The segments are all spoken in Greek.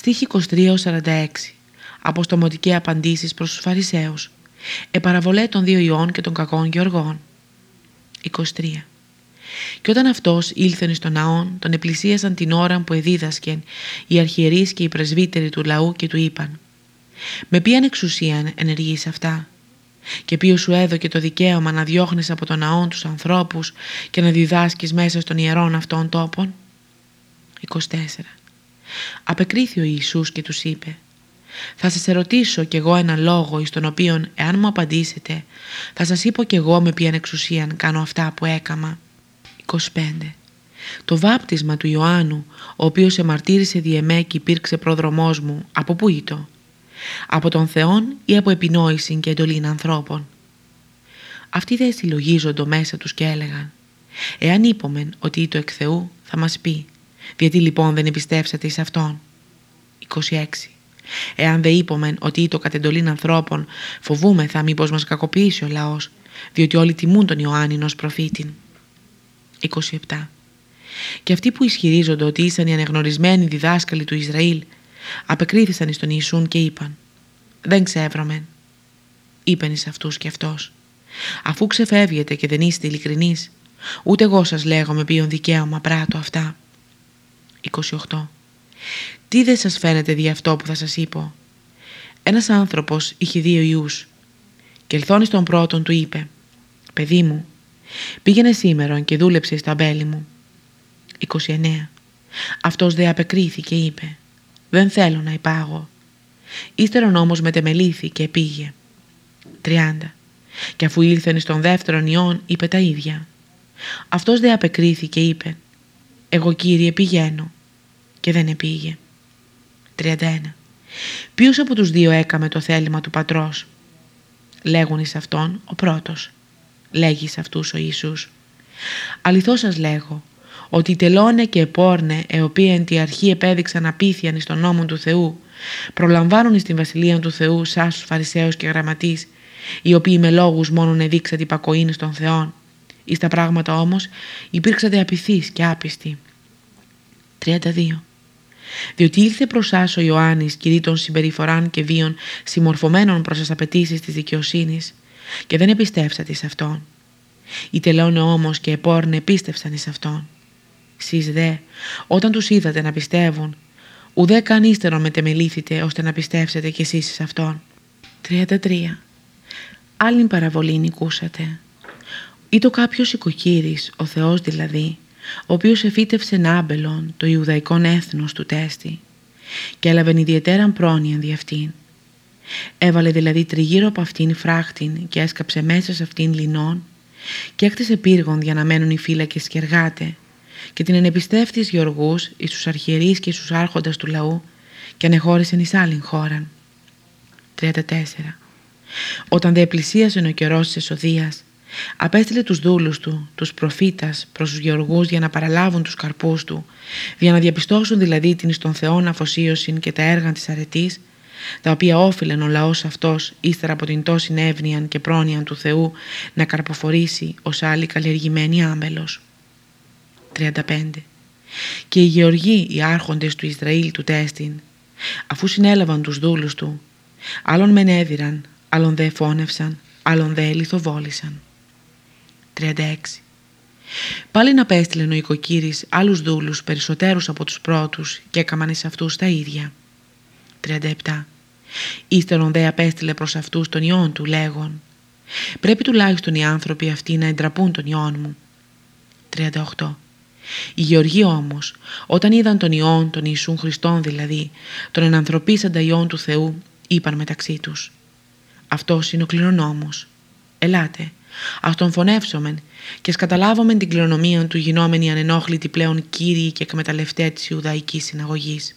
Στίχη 23-46 Αποστομωτική απαντήσεις προς τους Φαρισαίους Επαραβολέ των δύο ιών και των κακών γεωργών 23 και όταν αυτός ήλθεν στον ναόν, τον επλησίασαν την ώρα που εδίδασκεν οι αρχιερείς και οι πρεσβύτεροι του λαού και του είπαν «Με ποιαν εξουσία ενεργείς αυτά» και ποιο σου έδωκε το δικαίωμα να διώχνεις από τον ναόν τους ανθρώπους και να διδάσκεις μέσα στον ιερών αυτών τόπων; 24. Απεκρίθη ο Ιησούς και τους είπε «Θα σας ερωτήσω κι εγώ ένα λόγο εις τον οποίο εάν μου απαντήσετε θα σας είπω κι εγώ με ποιαν εξουσία κάνω αυτά που έκαμα». 25. Το βάπτισμα του Ιωάννου, ο οποίος εμαρτύρησε διεμέ και υπήρξε πρόδρομός μου, από πού ήτο, από τον Θεόν ή από επινόηση και εντολήν ανθρώπων; Αυτοί δεν συλλογίζονται μέσα τους και έλεγαν «Εάν είπομεν ότι ήτο εκ Θεού, θα μας πει, γιατί λοιπόν δεν εμπιστεύσατε εις Αυτόν». 26. Εάν δεν είπομεν ότι ήτο κατ' εντολήν ανθρώπων, φοβούμεθα μήπως μας κακοποιήσει ο λαός, διότι όλοι τιμούν τον Ιωάννη ως προφήτην. 27. Και αυτοί που ισχυρίζονται ότι ήσαν οι ανεγνωρισμένοι διδάσκαλοι του Ισραήλ απεκρίθησαν εις τον Ιησούν και είπαν «Δεν ξεύρωμεν». Είπεν εις αυτούς και αυτός «Αφού ξεφεύγετε και δεν είστε ειλικρινείς, ούτε εγώ σας λέγω με ποιον δικαίωμα πράττω αυτά». 28. Τι δεν σας φαίνεται δι' αυτό που θα σας είπω; Ένας άνθρωπος είχε δύο ιούς και ελθόνης τον πρώτον του είπε «Παιδί μου, Πήγαινε σήμερα και δούλεψε στα μπέλη μου. 29. Αυτός δε απεκρίθηκε είπε «Δεν θέλω να υπάγω». Ύστερον όμως μετεμελήθη και πήγε. 30. Και αφού ήλθεν στον δεύτερον ιόν είπε τα ίδια. Αυτός δε απεκρίθηκε είπε «Εγώ κύριε πηγαίνω» και δεν επήγε. 31. Ποιος από τους δύο έκαμε το θέλημα του πατρός; Λέγουν εις αυτόν ο πρώτος λέγει σε αυτούς ο Ιησούς. Αληθώς σας λέγω, ότι τελώνε και επόρνε, οι οποίοι εν τη αρχή επέδειξαν απίθιαν στον νόμο του Θεού, προλαμβάνουν στην Βασιλεία του Θεού σας τους Φαρισαίους και Γραμματείς, οι οποίοι με λόγους μόνον εδείξατε υπακοήν στον Θεόν. Εις τα πράγματα όμως υπήρξατε απειθείς και άπιστοι. 32. Διότι ήλθε προς σας ο Ιωάννης κηρύττων συμπεριφοράν και βίων συμμορφωμένων προς τις απαιτήσεις της δικαιοσύνης και δεν επιστέψατε σε Αυτόν. Οι τελώνε όμως και επόρνε πίστευσαν εις Αυτόν. Σεις δε, όταν τους είδατε να πιστεύουν, ουδέ καν ύστερο μετεμελήθητε ώστε να πιστεύσετε κι εσείς εις Αυτόν. 33. Άλλην παραβολή νικούσατε. Ήτο κάποιος οικοκύρης, ο Θεός δηλαδή, ο οποίος εφύτευσε Άμπελον, το Ιουδαϊκόν έθνος του τέστη, και έλαβεν ιδιαίτερα πρόνοια δι' αυτήν Έβαλε δηλαδή τριγύρω από αυτήν φράχτην και έσκαψε μέσα σε αυτήν λινών και έκτισε πύργων για να μένουν οι φύλακες και εργάτε και την ενεπιστεύτης γεωργούς εις τους αρχιερείς και εις τους άρχοντας του λαού και ανεχώρησεν εις άλλην χώραν. 34. Όταν δε πλησίασε ο καιρός της εσοδείας, απέστειλε τους δούλους του, τους προφήτας προς τους γεωργούς για να παραλάβουν τους καρπούς του, για να διαπιστώσουν δηλαδή την εις των Θεών αφοσίωση και τα έργα της αρετής τα οποία όφιλεν ο λαός αυτός ύστερα από την τόση εύνοια και πρόνοια του Θεού να καρποφορήσει ως άλλη καλλιεργημένη άμελος. 35. Και οι γεωργοί οι άρχοντες του Ισραήλ του τέστην, αφού συνέλαβαν τους δούλους του, άλλον μεν έδιραν, άλλον δε φώνευσαν, άλλον δε λιθοβόλησαν. 36. Πάλι να πέστειλεν ο οικοκύρης άλλους δούλους περισσότερους από τους πρώτους και έκαμαν εις αυτούς τα ίδια. 37. Ύστερον δε απέστειλε προς αυτούς τον ιόν του λέγον «Πρέπει τουλάχιστον οι άνθρωποι αυτοί να εντραπούν τον ιόν μου». 38. Οι Γεωργοί όμως, όταν είδαν τον Υιόν, τον Ιησούν Χριστόν δηλαδή, τον ενανθρωπίσαντα Υιόν του Θεού, είπαν μεταξύ τους «Αυτός είναι ο κληρονόμος. Ελάτε, ας τον φωνεύσομεν και ας καταλάβομεν την κληρονομία του γινόμενη ανενόχλητη πλέον κύριοι και εκμεταλλευτέ της Ιουδαϊκής Συναγωγής».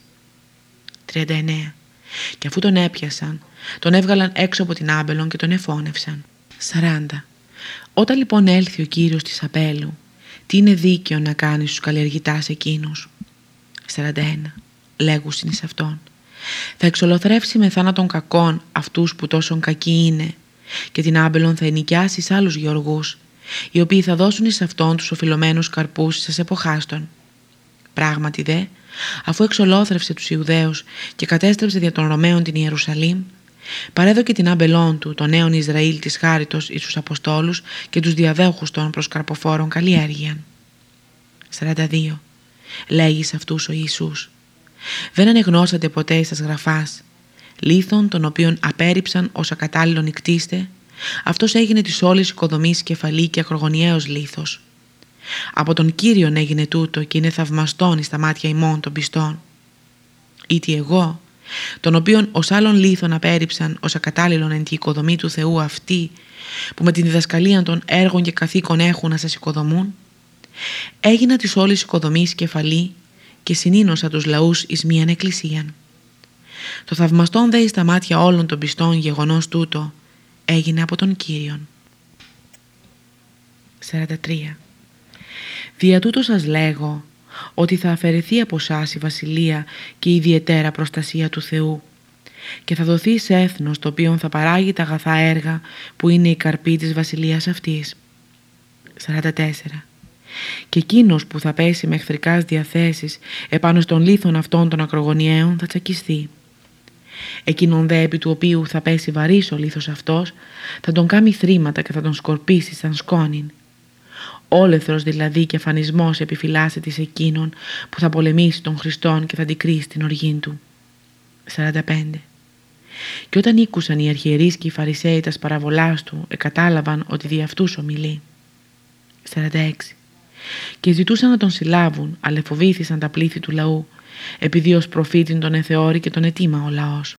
39. Και αφού τον έπιασαν, τον έβγαλαν έξω από την άμπελον και τον εφώνευσαν. 40. Όταν λοιπόν έλθει ο Κύριος της Απέλου, τι είναι δίκαιο να κάνεις στους καλλιεργητάς εκείνους; 41. Λέγουσιν εις αυτόν. Θα εξολοθρεύσει με θάνατον κακών αυτούς που τόσον κακοί είναι και την άμπελον θα ενοικιάσει σε άλλους γεωργούς οι οποίοι θα δώσουν εις αυτόν τους οφειλωμένους καρπούς σας εποχάστων. Πράγματι δε, αφού εξολόθρευσε τους Ιουδαίους και κατέστρεψε δια των Ρωμαίων την Ιερουσαλήμ, παρέδωκε την άμπελόν του, τον νέον Ισραήλ της χάριτος εις τους Αποστόλους και τους διαδέχους των προς καρποφόρων καλλιέργειαν. 42. Λέγει σε αυτούς ο Ιησούς. Δεν ανεγνώσατε ποτέ εις γραφάς, λίθων των οποίων απέρριψαν ως ακατάλληλον νικτήστε, αυτός έγινε της όλης οικοδομής κεφαλή και ακρογωνιαίος λίθος. Από τον Κύριον έγινε τούτο και είναι θαυμαστόν στα μάτια ημών των πιστών. Ήτι εγώ, τον οποίον ως άλλων λίθων απέρριψαν ως ακατάλληλον εν τη οικοδομή του Θεού αυτοί που με την διδασκαλία των έργων και καθήκων έχουν να σας οικοδομούν, έγινα της όλης οικοδομής κεφαλή και συνήνωσα τους λαούς εις μίαν εκκλησίαν. Το θαυμαστόν δε στα μάτια όλων των πιστών γεγονός τούτο έγινε από τον Κύριον. 43. Δια τούτο σας λέγω ότι θα αφαιρεθεί από σας η βασιλεία και η ιδιαιτέρα προστασία του Θεού και θα δοθεί σε έθνος το οποίο θα παράγει τα αγαθά έργα που είναι η καρπή της βασιλείας αυτής. 44. Και εκείνος που θα πέσει με εχθρικάς διαθέσεις επάνω στον λίθον αυτών των ακρογωνιαίων θα τσακιστεί. Εκείνον δε επί του οποίου θα πέσει βαρύς ο λίθος αυτός θα τον κάνει θρήματα και θα τον σκορπίσει σαν σκόνην όλεθρος δηλαδή και αφανισμός επιφυλάσσεται σε εκείνον που θα πολεμήσει τον Χριστόν και θα αντικρίσει την οργή του. 45. Και όταν ήκουσαν οι αρχιερείς και οι φαρισαίοι τας παραβολάς του, εκατάλαβαν ότι δι' αυτούς ομιλεί. 46. Και ζητούσαν να τον συλλάβουν, αλλά φοβήθησαν τα πλήθη του λαού, επειδή ως προφήτην τον εθεώρη και τον ετήμα ο λαός.